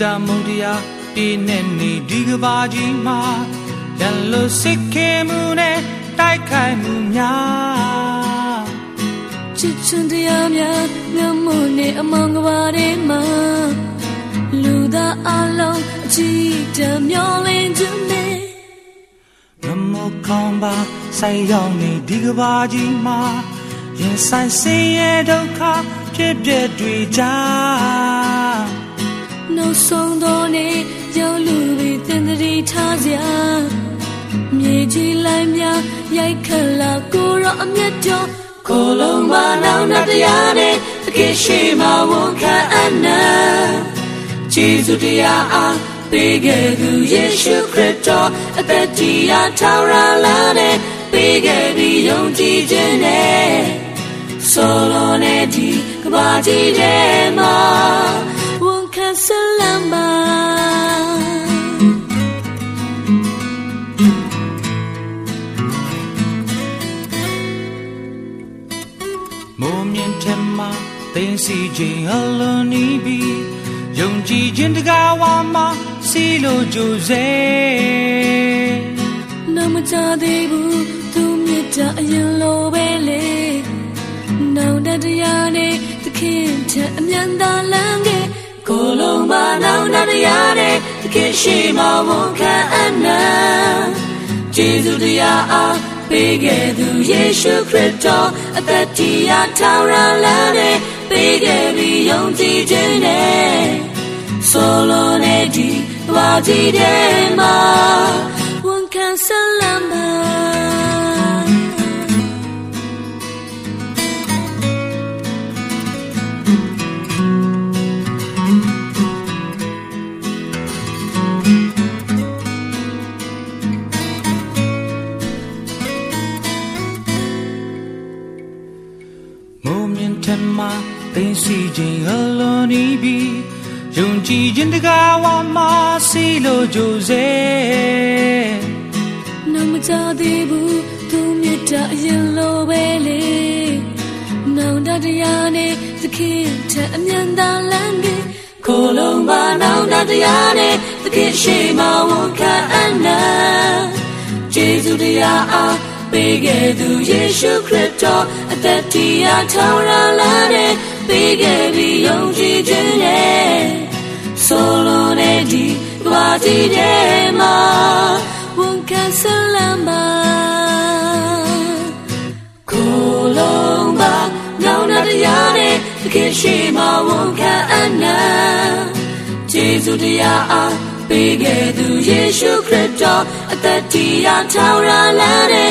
တာမုန်တရားပြည့်နဲ့နေဒီကဘာကြီးမှာရန်လို့စိတ်ခဲမှုနဲ့တိုက်ခိုက်မှုများချစ်ချင်တရားများငမို့နေအမောင်ကဘာတွေမှာလူသားအလုံးအချီတမျောလင်းခြင်းနဲ့ငမို့ခေါင်းပါဆိုင်ရောက်နေဒီကဘာကြီးမှာရင်ဆိုင်ဆင်းရဲဒုက္ခဖြစ်ပြတွေကြနောက် ထားစရာမြေကြီးလိုက်များရိုက်ခလာကိုရောအမျက်တော်ကိုလုံးမနောက်နှတရားနဲ့တကယ်ရှိမှဝန်ခံအနာဂျေဇုတရားအားပေးခဲ့သူယေရှုခရစ်တော်အသက်ကြီးထောင်ရလာတဲ့ပေးခဲ့ပြီးယုံကြည်ခြင်းနဲ့ဆိုလိုနေဒီကဘာကြီးတဲ့မှာ စီခြင်းအလုံးနီးပြီးယုံကြည်ခြင်းတကားဝါမှာစီလိုကြိုစေနမချသေးဘူးသူမြတ်တာအရင်လိုပဲလေနောင်တတရားနဲ့သခင်ထက်အမြန်သာလမ်းခဲ့ကိုလုံးမနောင်တတရားနဲ့သခင်ရှိမှဝန်ခံအနံ ကျေးဇူးတရားအားပေးခဲ့သူယေရှုခရစ်တော်အသက်တရားထောင်ရလာတဲ့ပေးခဲ့ပြီးယုံကြည်ခြင်းနဲ့ဆိုလိုနေဒီဘာကြည့် သိစီခြင်းအလုံးနီးပြီးယုံကြည်ခြင်းတကားဝါမှာစီလိုကြိုစေနမကြသေးဘူးသူမြတ်တာအရင်လိုပဲလေနောင်တတရားနဲ့သခင်ထအမြန်သာလမ်းပြီးကိုလုံးပါနောင်တတရားနဲ့သခင်ရှိမှဝန်ခံအနာဂျေဇုတရားအား ပေးခဲ့သူယေရှုခရစ်တော်အသက်တရားထောင်ရလာတဲ့ပေးခဲ့ပြီးယုံကြည်ခြင်းနဲ့ဆိုလိုနေဒီကဘာတီတဲ့မှာဝန်ခံဆလမ်းပါကိုလုံးပါနောင်နာတရားနဲ့တကယ်ရှိမှဝန်ခံအနာဂျေဇုတရားအားပေးခဲ့သူယေရှုခရစ်တော်အသက်တရားထောင်ရလာတဲ့